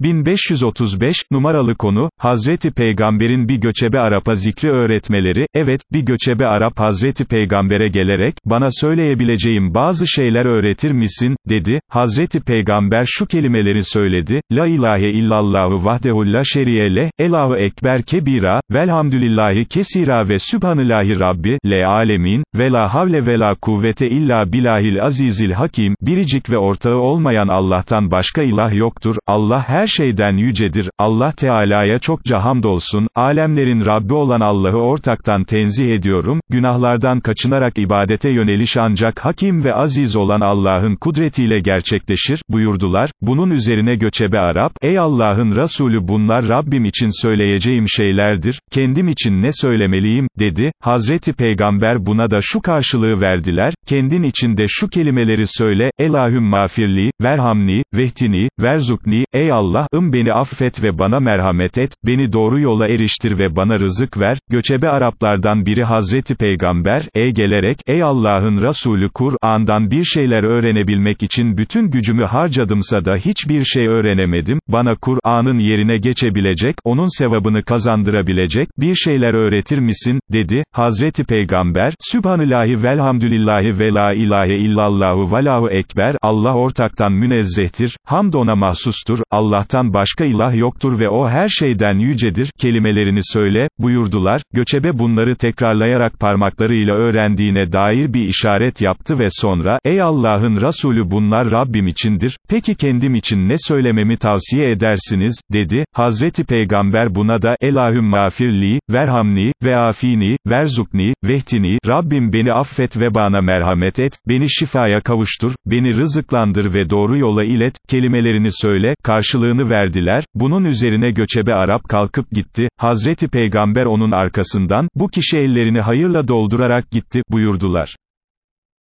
1535, numaralı konu, Hazreti Peygamber'in bir göçebe Arap'a zikri öğretmeleri, evet, bir göçebe Arap Hazreti Peygamber'e gelerek, bana söyleyebileceğim bazı şeyler öğretir misin, dedi, Hazreti Peygamber şu kelimeleri söyledi, La ilahe illallahu vahdehu la şeriyeleh, Elahu ekber kebira, velhamdülillahi kesira ve sübhanillahi rabbi, le alemin, ve la havle ve la kuvvete illa bilahil azizil hakim, biricik ve ortağı olmayan Allah'tan başka ilah yoktur, Allah her şeyden yücedir, Allah Teala'ya çokça hamdolsun, alemlerin Rabbi olan Allah'ı ortaktan tenzih ediyorum, günahlardan kaçınarak ibadete yöneliş ancak hakim ve aziz olan Allah'ın kudretiyle gerçekleşir, buyurdular, bunun üzerine göçebe Arap, ey Allah'ın Resulü bunlar Rabbim için söyleyeceğim şeylerdir, kendim için ne söylemeliyim, dedi, Hazreti Peygamber buna da şu karşılığı verdiler, kendin için de şu kelimeleri söyle, Elahüm mağfirli, verhamni, vehtini, verzukni, ey Allah'ım beni affet ve bana merhamet et, beni doğru yola eriştir ve bana rızık ver, göçebe Araplardan biri Hazreti Peygamber, ey gelerek, ey Allah'ın Resulü Kur'an'dan bir şeyler öğrenebilmek için bütün gücümü harcadımsa da hiçbir şey öğrenemedim, bana Kur'an'ın yerine geçebilecek, onun sevabını kazandırabilecek, bir şeyler öğretir misin, dedi, Hazreti Peygamber, Sübhanillahi velhamdülillahi ve la ilahe illallahu velahu ekber, Allah ortaktan münezzehtir, hamd ona mahsustur, Allah'tan başka ilah yoktur ve o her şeyden yücedir, kelimelerini söyle, buyurdular, göçebe bunları tekrarlayarak parmaklarıyla öğrendiğine dair bir işaret yaptı ve sonra, ey Allah'ın Resulü bunlar Rabbim içindir, peki kendim için ne söylememi tavsiye edersiniz, dedi, Hazreti Peygamber buna da, Elahüm mağfirli, verhamni, ve afini, verzukni, vehtini, Rabbim beni affet ve bana merhamet et, beni şifaya kavuştur, beni rızıklandır ve doğru yola ilet, kelimelerini söyle, karşılığını verdiler, bunun üzerine göçebe Arap kalkıp gitti, Hazreti Peygamber onun arkasından, bu kişi ellerini hayırla doldurarak gitti, buyurdular.